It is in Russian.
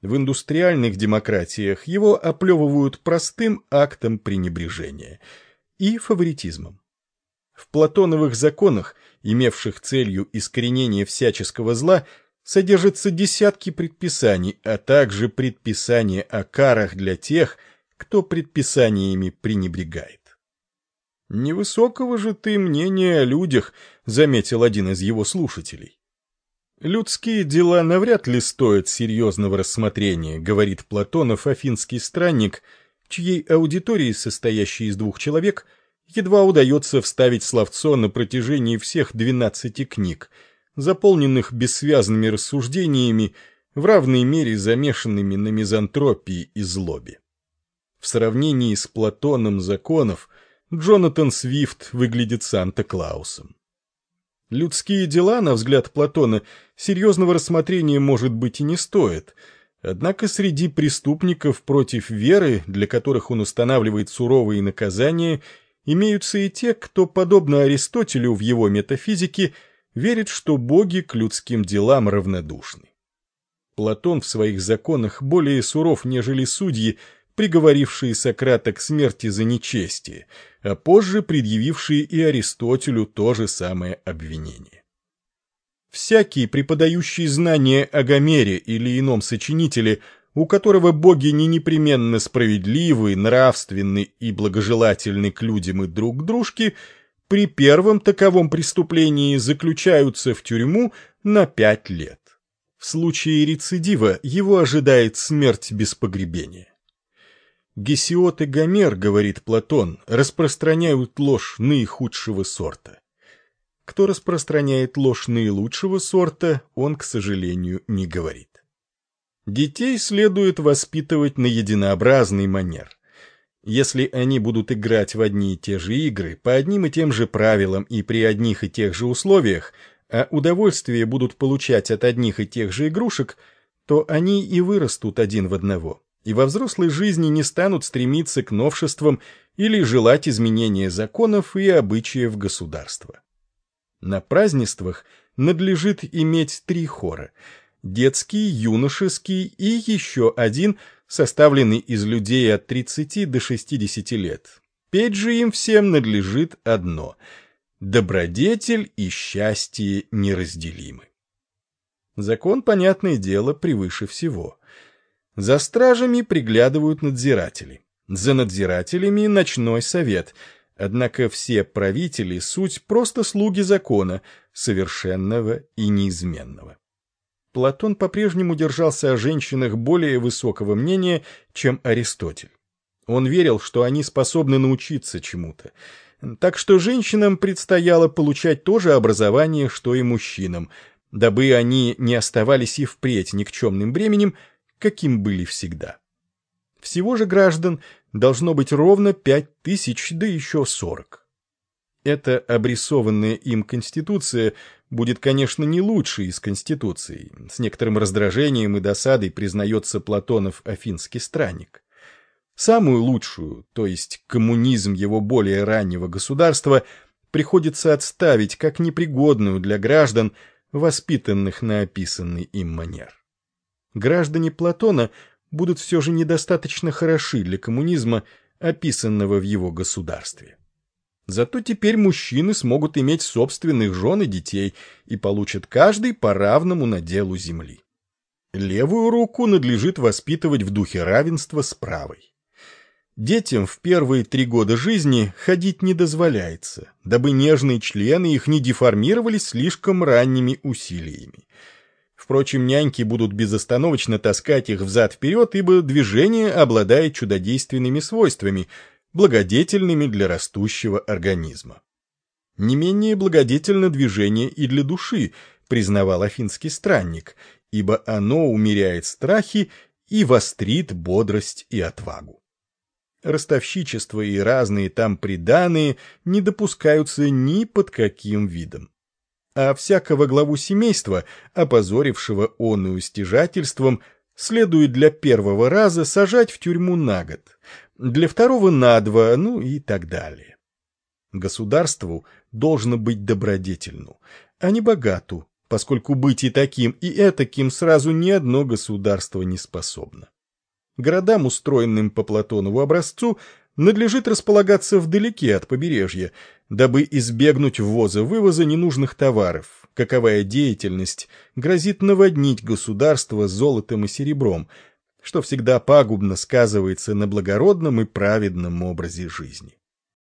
В индустриальных демократиях его оплевывают простым актом пренебрежения и фаворитизмом. В платоновых законах, имевших целью искоренение всяческого зла, содержатся десятки предписаний, а также предписания о карах для тех, кто предписаниями пренебрегает. «Невысокого же ты мнения о людях», — заметил один из его слушателей. «Людские дела навряд ли стоят серьезного рассмотрения», — говорит Платонов, афинский странник, чьей аудитории, состоящей из двух человек, едва удается вставить словцо на протяжении всех двенадцати книг, заполненных бессвязными рассуждениями, в равной мере замешанными на мизантропии и злобе. В сравнении с Платоном законов Джонатан Свифт выглядит Санта-Клаусом. Людские дела, на взгляд Платона, серьезного рассмотрения, может быть, и не стоят. Однако среди преступников против веры, для которых он устанавливает суровые наказания, имеются и те, кто, подобно Аристотелю в его метафизике, верит, что боги к людским делам равнодушны. Платон в своих законах более суров, нежели судьи, приговорившие Сократа к смерти за нечестие, а позже предъявившие и Аристотелю то же самое обвинение. Всякий, преподающий знания о Гомере или ином сочинителе, у которого боги не непременно справедливы, нравственны и благожелательны к людям и друг к дружке, при первом таковом преступлении заключаются в тюрьму на пять лет. В случае рецидива его ожидает смерть без погребения. Гесиот и Гомер, говорит Платон, распространяют ложь наихудшего сорта. Кто распространяет ложь наилучшего сорта, он, к сожалению, не говорит. Детей следует воспитывать на единообразный манер. Если они будут играть в одни и те же игры, по одним и тем же правилам и при одних и тех же условиях, а удовольствие будут получать от одних и тех же игрушек, то они и вырастут один в одного и во взрослой жизни не станут стремиться к новшествам или желать изменения законов и обычаев государства. На празднествах надлежит иметь три хора – детский, юношеский и еще один, составленный из людей от 30 до 60 лет. Петь же им всем надлежит одно – добродетель и счастье неразделимы. Закон, понятное дело, превыше всего. За стражами приглядывают надзиратели. За надзирателями ночной совет. Однако все правители — суть просто слуги закона, совершенного и неизменного. Платон по-прежнему держался о женщинах более высокого мнения, чем Аристотель. Он верил, что они способны научиться чему-то. Так что женщинам предстояло получать то же образование, что и мужчинам, дабы они не оставались и впредь никчемным бременем, каким были всегда. Всего же граждан должно быть ровно пять тысяч, да еще сорок. Эта обрисованная им Конституция будет, конечно, не лучшей из Конституций. С некоторым раздражением и досадой признается Платонов афинский странник. Самую лучшую, то есть коммунизм его более раннего государства, приходится отставить как непригодную для граждан, воспитанных на описанный им манер граждане Платона будут все же недостаточно хороши для коммунизма, описанного в его государстве. Зато теперь мужчины смогут иметь собственных жен и детей и получат каждый по равному наделу земли. Левую руку надлежит воспитывать в духе равенства с правой. Детям в первые три года жизни ходить не дозволяется, дабы нежные члены их не деформировались слишком ранними усилиями. Впрочем, няньки будут безостановочно таскать их взад-вперед, ибо движение обладает чудодейственными свойствами, благодетельными для растущего организма. Не менее благодетельно движение и для души, признавал афинский странник, ибо оно умеряет страхи и вострит бодрость и отвагу. Ростовщичество и разные там приданые не допускаются ни под каким видом а всякого главу семейства, опозорившего оную стяжательством, следует для первого раза сажать в тюрьму на год, для второго на два, ну и так далее. Государству должно быть добродетельну, а не богату, поскольку быть и таким, и этаким сразу ни одно государство не способно. Городам, устроенным по Платонову образцу, надлежит располагаться вдалеке от побережья, дабы избегнуть ввоза-вывоза ненужных товаров, каковая деятельность грозит наводнить государство золотом и серебром, что всегда пагубно сказывается на благородном и праведном образе жизни.